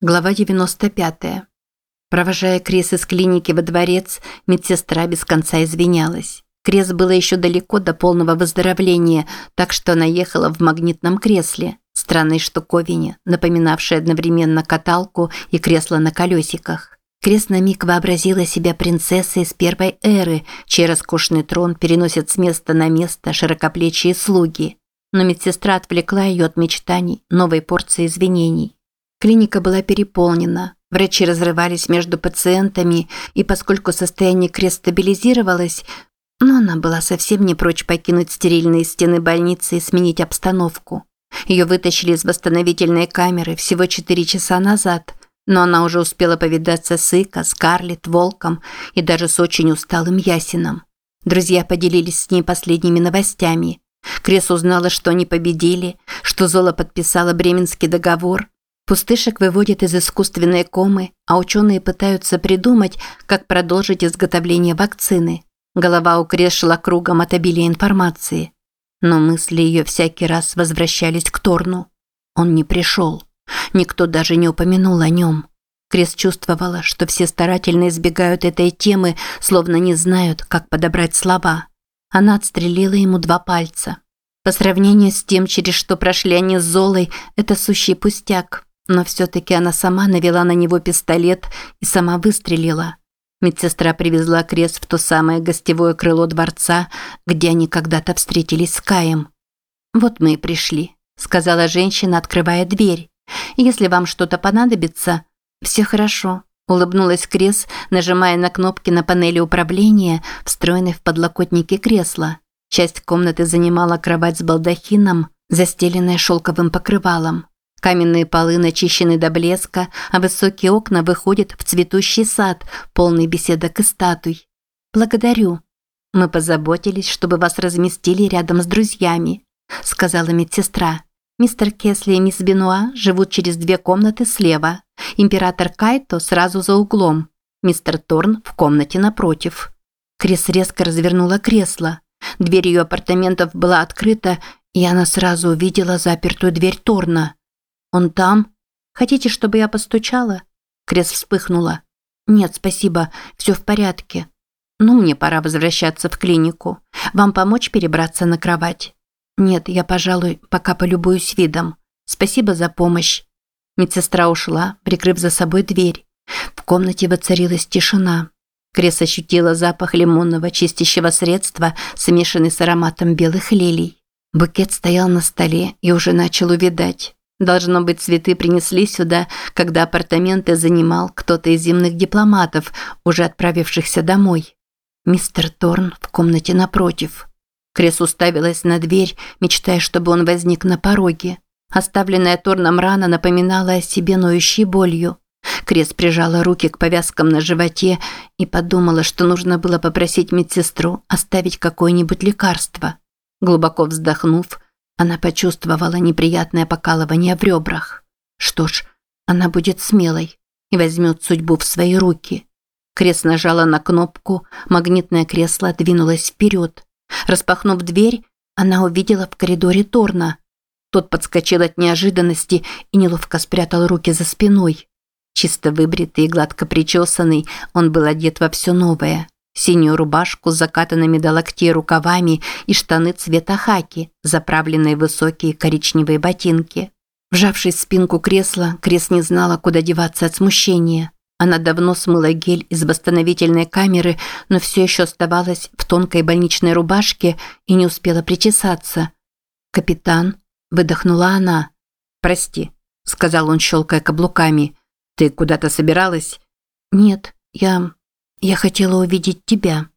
Глава 95. Провожая Крис из клиники во дворец, медсестра без конца извинялась. Крес было еще далеко до полного выздоровления, так что она ехала в магнитном кресле, странной штуковине, напоминавшей одновременно каталку и кресло на колесиках. Крес на миг вообразила себя принцессой из первой эры, чей роскошный трон переносят с места на место широкоплечие слуги. Но медсестра отвлекла ее от мечтаний новой порции извинений. Клиника была переполнена. Врачи разрывались между пациентами, и поскольку состояние Крес стабилизировалось, но она была совсем не прочь покинуть стерильные стены больницы и сменить обстановку. Ее вытащили из восстановительной камеры всего 4 часа назад, но она уже успела повидаться с Ика, Скарлетт, Волком и даже с очень усталым Ясином. Друзья поделились с ней последними новостями. Крес узнала, что они победили, что Зола подписала Бременский договор – Пустышек выводят из искусственной комы, а ученые пытаются придумать, как продолжить изготовление вакцины. Голова у Крес шла кругом от обилия информации. Но мысли ее всякий раз возвращались к Торну. Он не пришел. Никто даже не упомянул о нем. Крес чувствовала, что все старательно избегают этой темы, словно не знают, как подобрать слова. Она отстрелила ему два пальца. По сравнению с тем, через что прошли они с Золой, это сущий пустяк. Но все-таки она сама навела на него пистолет и сама выстрелила. Медсестра привезла Крес в то самое гостевое крыло дворца, где они когда-то встретились с Каем. «Вот мы и пришли», – сказала женщина, открывая дверь. «Если вам что-то понадобится...» «Все хорошо», – улыбнулась Крес, нажимая на кнопки на панели управления, встроенной в подлокотники кресла. Часть комнаты занимала кровать с балдахином, застеленная шелковым покрывалом. Каменные полы начищены до блеска, а высокие окна выходят в цветущий сад, полный беседок и статуй. Благодарю. Мы позаботились, чтобы вас разместили рядом с друзьями, сказала медсестра. Мистер Кесли и мисс Бенуа живут через две комнаты слева. Император Кайто сразу за углом. Мистер Торн в комнате напротив. Крис резко развернула кресло. Дверь ее апартаментов была открыта, и она сразу увидела запертую дверь Торна. «Он там? Хотите, чтобы я постучала?» Крес вспыхнула. «Нет, спасибо, все в порядке. Ну, мне пора возвращаться в клинику. Вам помочь перебраться на кровать?» «Нет, я, пожалуй, пока полюбуюсь видом. Спасибо за помощь». Медсестра ушла, прикрыв за собой дверь. В комнате воцарилась тишина. Крес ощутила запах лимонного чистящего средства, смешанный с ароматом белых лилий. Букет стоял на столе и уже начал увядать. Должно быть, цветы принесли сюда, когда апартаменты занимал кто-то из земных дипломатов, уже отправившихся домой. Мистер Торн в комнате напротив. Крес уставилась на дверь, мечтая, чтобы он возник на пороге. Оставленная Торном рана напоминала о себе ноющей болью. Крес прижала руки к повязкам на животе и подумала, что нужно было попросить медсестру оставить какое-нибудь лекарство. Глубоко вздохнув, она почувствовала неприятное покалывание в ребрах. Что ж, она будет смелой и возьмет судьбу в свои руки. Крест нажала на кнопку, магнитное кресло двинулось вперед. Распахнув дверь, она увидела в коридоре Торна. Тот подскочил от неожиданности и неловко спрятал руки за спиной. Чисто выбритый и гладко причесанный, он был одет во все новое синюю рубашку с закатанными до локтей рукавами и штаны цвета хаки, заправленные в высокие коричневые ботинки. Вжавшись в спинку кресла, Крес не знала, куда деваться от смущения. Она давно смыла гель из восстановительной камеры, но все еще оставалась в тонкой больничной рубашке и не успела причесаться. «Капитан», – выдохнула она. «Прости», – сказал он, щелкая каблуками. «Ты куда-то собиралась?» «Нет, я... «Я хотела увидеть тебя».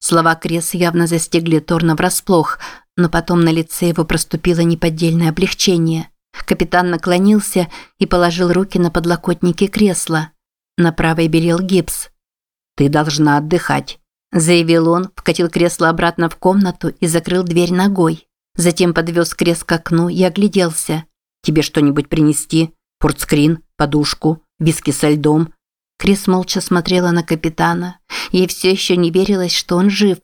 Слова Крес явно застегли Торна врасплох, но потом на лице его проступило неподдельное облегчение. Капитан наклонился и положил руки на подлокотники кресла. На правой белел гипс. «Ты должна отдыхать», – заявил он, вкатил кресло обратно в комнату и закрыл дверь ногой. Затем подвез кресло к окну и огляделся. «Тебе что-нибудь принести? Портскрин, подушку, виски со льдом, Крис молча смотрела на капитана. Ей все еще не верилось, что он жив.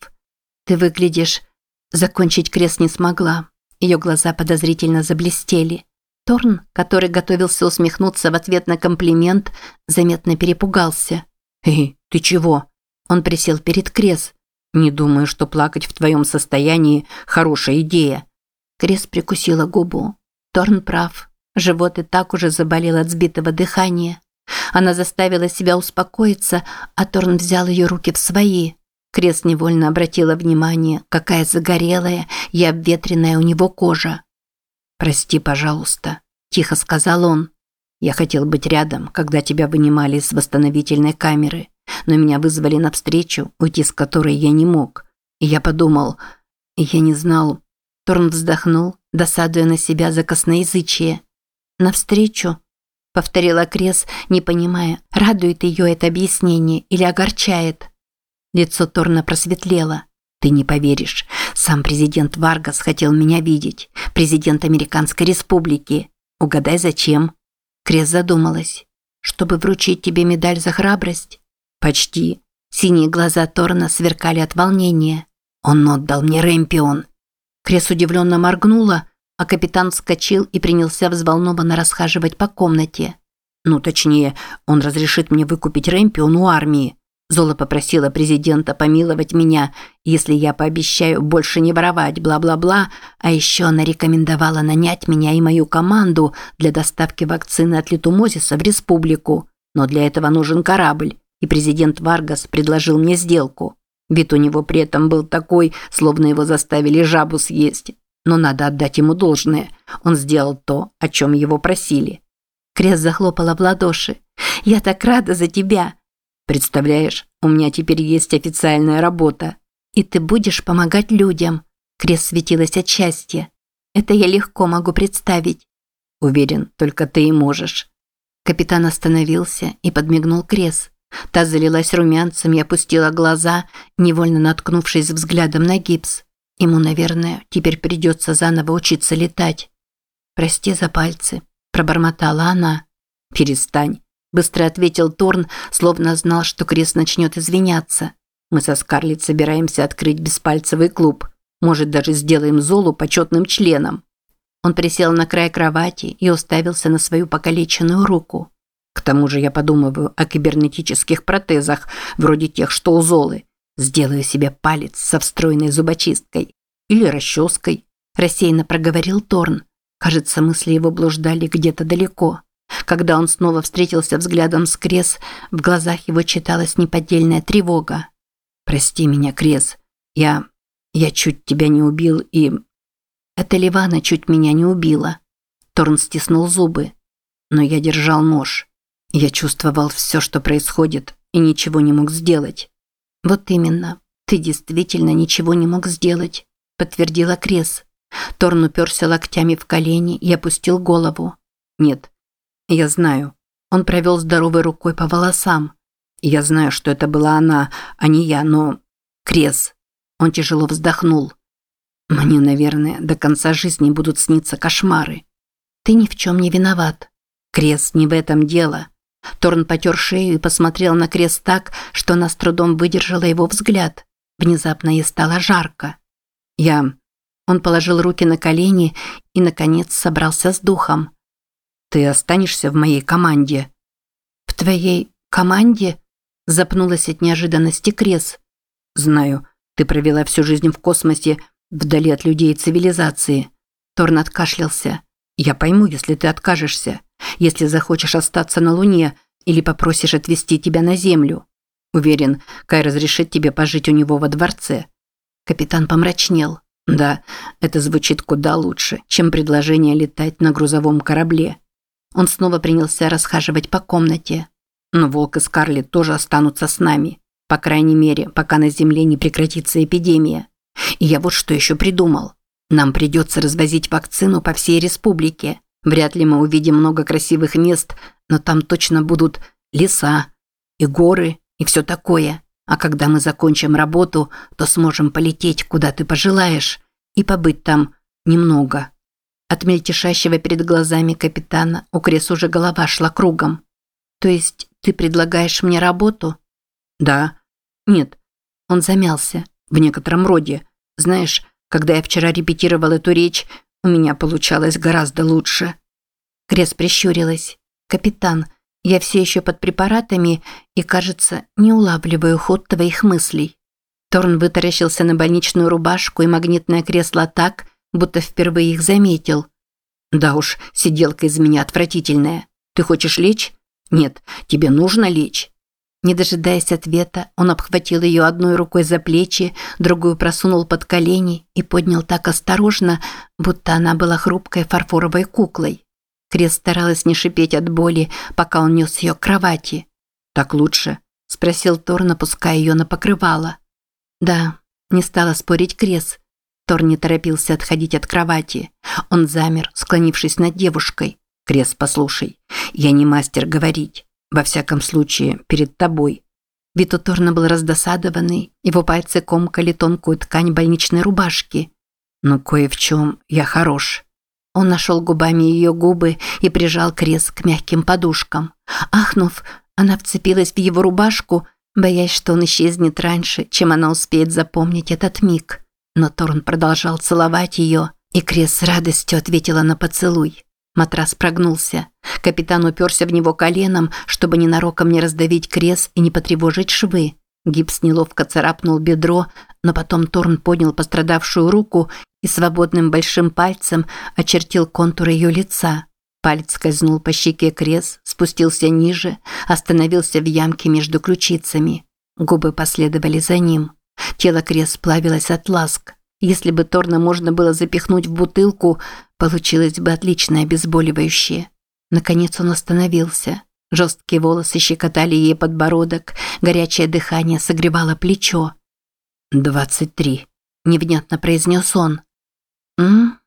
«Ты выглядишь...» Закончить Крес не смогла. Ее глаза подозрительно заблестели. Торн, который готовился усмехнуться в ответ на комплимент, заметно перепугался. «Эй, ты чего?» Он присел перед Крес. «Не думаю, что плакать в твоем состоянии – хорошая идея». Крес прикусила губу. Торн прав. Живот и так уже заболел от сбитого дыхания. Она заставила себя успокоиться, а Торн взял ее руки в свои. Крес невольно обратила внимание, какая загорелая и обветренная у него кожа. «Прости, пожалуйста», – тихо сказал он. «Я хотел быть рядом, когда тебя вынимали из восстановительной камеры, но меня вызвали навстречу, уйти с которой я не мог. И я подумал, я не знал...» Торн вздохнул, досадуя на себя за косноязычие. «Навстречу?» – повторила Крес, не понимая, радует ее это объяснение или огорчает. Лицо Торна просветлело. Ты не поверишь. Сам президент Варгас хотел меня видеть. Президент Американской Республики. Угадай, зачем? Крес задумалась. Чтобы вручить тебе медаль за храбрость? Почти. Синие глаза Торна сверкали от волнения. Он отдал мне Рэмпион. Крес удивленно моргнула, а капитан вскочил и принялся взволнованно расхаживать по комнате. Ну, точнее, он разрешит мне выкупить Рэмпион у армии. Зола попросила президента помиловать меня, если я пообещаю больше не воровать, бла-бла-бла, а еще она рекомендовала нанять меня и мою команду для доставки вакцины от литумозиса в республику. Но для этого нужен корабль, и президент Варгас предложил мне сделку. Вид у него при этом был такой, словно его заставили жабу съесть. Но надо отдать ему должное. Он сделал то, о чем его просили. Крес захлопала в ладоши. «Я так рада за тебя!» Представляешь, у меня теперь есть официальная работа. И ты будешь помогать людям. Крес светилась от счастья. Это я легко могу представить. Уверен, только ты и можешь. Капитан остановился и подмигнул Крес. Та залилась румянцем и опустила глаза, невольно наткнувшись взглядом на гипс. Ему, наверное, теперь придется заново учиться летать. «Прости за пальцы», – пробормотала она. «Перестань быстро ответил Торн, словно знал, что Крис начнет извиняться. Мы со Скарлетт собираемся открыть беспальцевый клуб. Может, даже сделаем Золу почетным членом. Он присел на край кровати и уставился на свою покалеченную руку. К тому же я подумываю о кибернетических протезах, вроде тех, что у Золы. Сделаю себе палец со встроенной зубочисткой. Или расческой. Рассеянно проговорил Торн. Кажется, мысли его блуждали где-то далеко. Когда он снова встретился взглядом с Крес, в глазах его читалась неподдельная тревога. «Прости меня, Крес. Я... я чуть тебя не убил и...» «Это Ливана чуть меня не убила». Торн стиснул зубы. Но я держал нож. Я чувствовал все, что происходит, и ничего не мог сделать. «Вот именно. Ты действительно ничего не мог сделать», – подтвердила Крес. Торн уперся локтями в колени и опустил голову. «Нет, я знаю. Он провел здоровой рукой по волосам. Я знаю, что это была она, а не я, но... Крес. Он тяжело вздохнул. Мне, наверное, до конца жизни будут сниться кошмары. Ты ни в чем не виноват. Крес, не в этом дело. Торн потер шею и посмотрел на Крес так, что она с трудом выдержала его взгляд. Внезапно ей стало жарко. Я... Он положил руки на колени и, наконец, собрался с духом. Ты останешься в моей команде. В твоей команде? Запнулась от неожиданности Крес. Знаю, ты провела всю жизнь в космосе, вдали от людей и цивилизации. Торн откашлялся. Я пойму, если ты откажешься. Если захочешь остаться на Луне или попросишь отвезти тебя на Землю. Уверен, Кай разрешит тебе пожить у него во дворце. Капитан помрачнел. Да, это звучит куда лучше, чем предложение летать на грузовом корабле. Он снова принялся расхаживать по комнате. Но Волк и Скарлетт тоже останутся с нами. По крайней мере, пока на Земле не прекратится эпидемия. И я вот что еще придумал. Нам придется развозить вакцину по всей республике. Вряд ли мы увидим много красивых мест, но там точно будут леса и горы и все такое. А когда мы закончим работу, то сможем полететь, куда ты пожелаешь, и побыть там немного. От мельтешащего перед глазами капитана у Крес уже голова шла кругом. «То есть ты предлагаешь мне работу?» «Да». «Нет». Он замялся. «В некотором роде. Знаешь, когда я вчера репетировал эту речь, у меня получалось гораздо лучше». Крес прищурилась. «Капитан, я все еще под препаратами и, кажется, не улавливаю ход твоих мыслей». Торн вытаращился на больничную рубашку и магнитное кресло так, будто впервые их заметил. «Да уж, сиделка из меня отвратительная. Ты хочешь лечь? Нет, тебе нужно лечь». Не дожидаясь ответа, он обхватил ее одной рукой за плечи, другую просунул под колени и поднял так осторожно, будто она была хрупкой фарфоровой куклой. Крес старалась не шипеть от боли, пока он нес ее к кровати. «Так лучше?» – спросил Тор, напуская ее на покрывало. «Да», – не стала спорить Крес. Тор не торопился отходить от кровати. Он замер, склонившись над девушкой. «Крес, послушай, я не мастер говорить. Во всяком случае, перед тобой». Вид у Торна был раздосадованный, его пальцы комкали тонкую ткань больничной рубашки. «Но кое в чем я хорош». Он нашел губами ее губы и прижал крест к мягким подушкам. Ахнув, она вцепилась в его рубашку, боясь, что он исчезнет раньше, чем она успеет запомнить этот миг. Но Торн продолжал целовать ее, и Крес с радостью ответила на поцелуй. Матрас прогнулся. Капитан уперся в него коленом, чтобы ненароком не раздавить Крес и не потревожить швы. Гипс неловко царапнул бедро, но потом Торн поднял пострадавшую руку и свободным большим пальцем очертил контур ее лица. Палец скользнул по щеке Крес, спустился ниже, остановился в ямке между ключицами. Губы последовали за ним. Тело Крес плавилось от ласк. Если бы Торна можно было запихнуть в бутылку, получилось бы отличное обезболивающее. Наконец он остановился. Жесткие волосы щекотали ей подбородок, горячее дыхание согревало плечо. «Двадцать три», – невнятно произнес он. «М?»,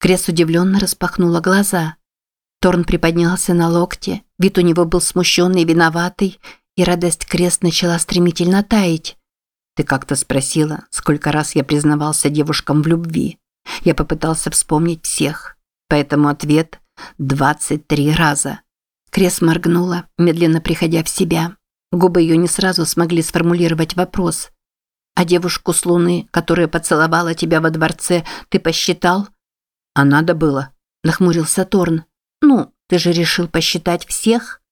Крес удивленно распахнула глаза. Торн приподнялся на локте, вид у него был смущенный и виноватый, и радость Крес начала стремительно таять. «Ты как-то спросила, сколько раз я признавался девушкам в любви. Я попытался вспомнить всех, поэтому ответ – двадцать три раза». Крес моргнула, медленно приходя в себя. Губы ее не сразу смогли сформулировать вопрос. «А девушку с Луны, которая поцеловала тебя во дворце, ты посчитал?» «А надо было», – нахмурился Торн. «Ну, ты же решил посчитать всех?»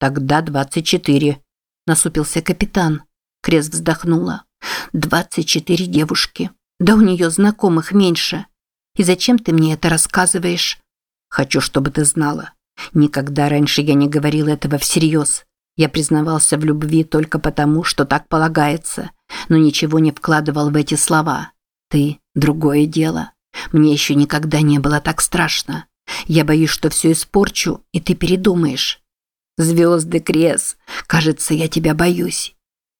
«Тогда двадцать четыре», – насупился капитан. Крес вздохнула. «Двадцать четыре девушки. Да у нее знакомых меньше. И зачем ты мне это рассказываешь?» «Хочу, чтобы ты знала. Никогда раньше я не говорил этого всерьез. Я признавался в любви только потому, что так полагается, но ничего не вкладывал в эти слова. Ты – другое дело. Мне еще никогда не было так страшно. Я боюсь, что все испорчу, и ты передумаешь. Звезды, Крес, кажется, я тебя боюсь.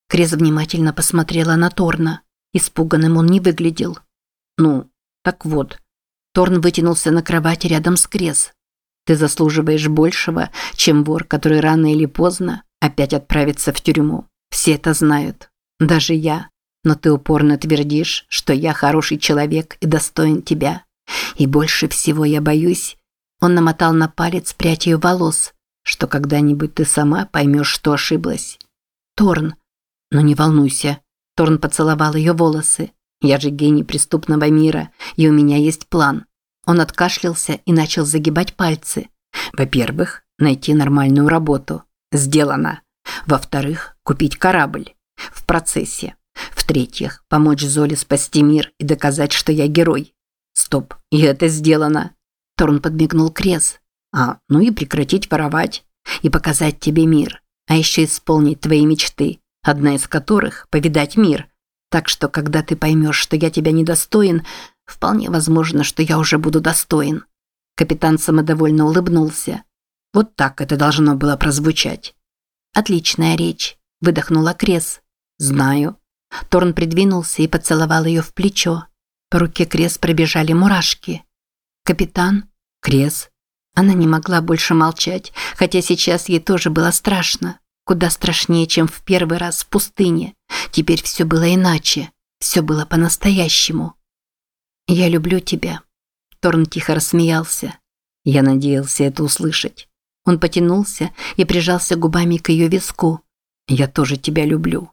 Крес внимательно посмотрела на Торна. Испуганным он не выглядел. Ну, так вот. Торн вытянулся на кровати рядом с Крес. Ты заслуживаешь большего, чем вор, который рано или поздно опять отправится в тюрьму. Все это знают. Даже я. Но ты упорно твердишь, что я хороший человек и достоин тебя. И больше всего я боюсь. Он намотал на палец прядь ее волос, что когда-нибудь ты сама поймешь, что ошиблась. Торн. Но не волнуйся. Торн поцеловал ее волосы. Я же гений преступного мира, и у меня есть план. Он откашлялся и начал загибать пальцы. Во-первых, найти нормальную работу. Сделано. Во-вторых, купить корабль. В процессе. В-третьих, помочь Золе спасти мир и доказать, что я герой. Стоп, и это сделано. Торн подмигнул Крес. А, ну и прекратить воровать. И показать тебе мир. А еще исполнить твои мечты, одна из которых – повидать мир. Так что, когда ты поймешь, что я тебя недостоин, Вполне возможно, что я уже буду достоин. Капитан самодовольно улыбнулся. Вот так это должно было прозвучать. Отличная речь, выдохнула Крес. Знаю. Торн придвинулся и поцеловал ее в плечо. По руке Крес пробежали мурашки. Капитан? Крес? Она не могла больше молчать, хотя сейчас ей тоже было страшно. Куда страшнее, чем в первый раз в пустыне. Теперь все было иначе. Все было по-настоящему. «Я люблю тебя». Торн тихо рассмеялся. Я надеялся это услышать. Он потянулся и прижался губами к ее виску. «Я тоже тебя люблю».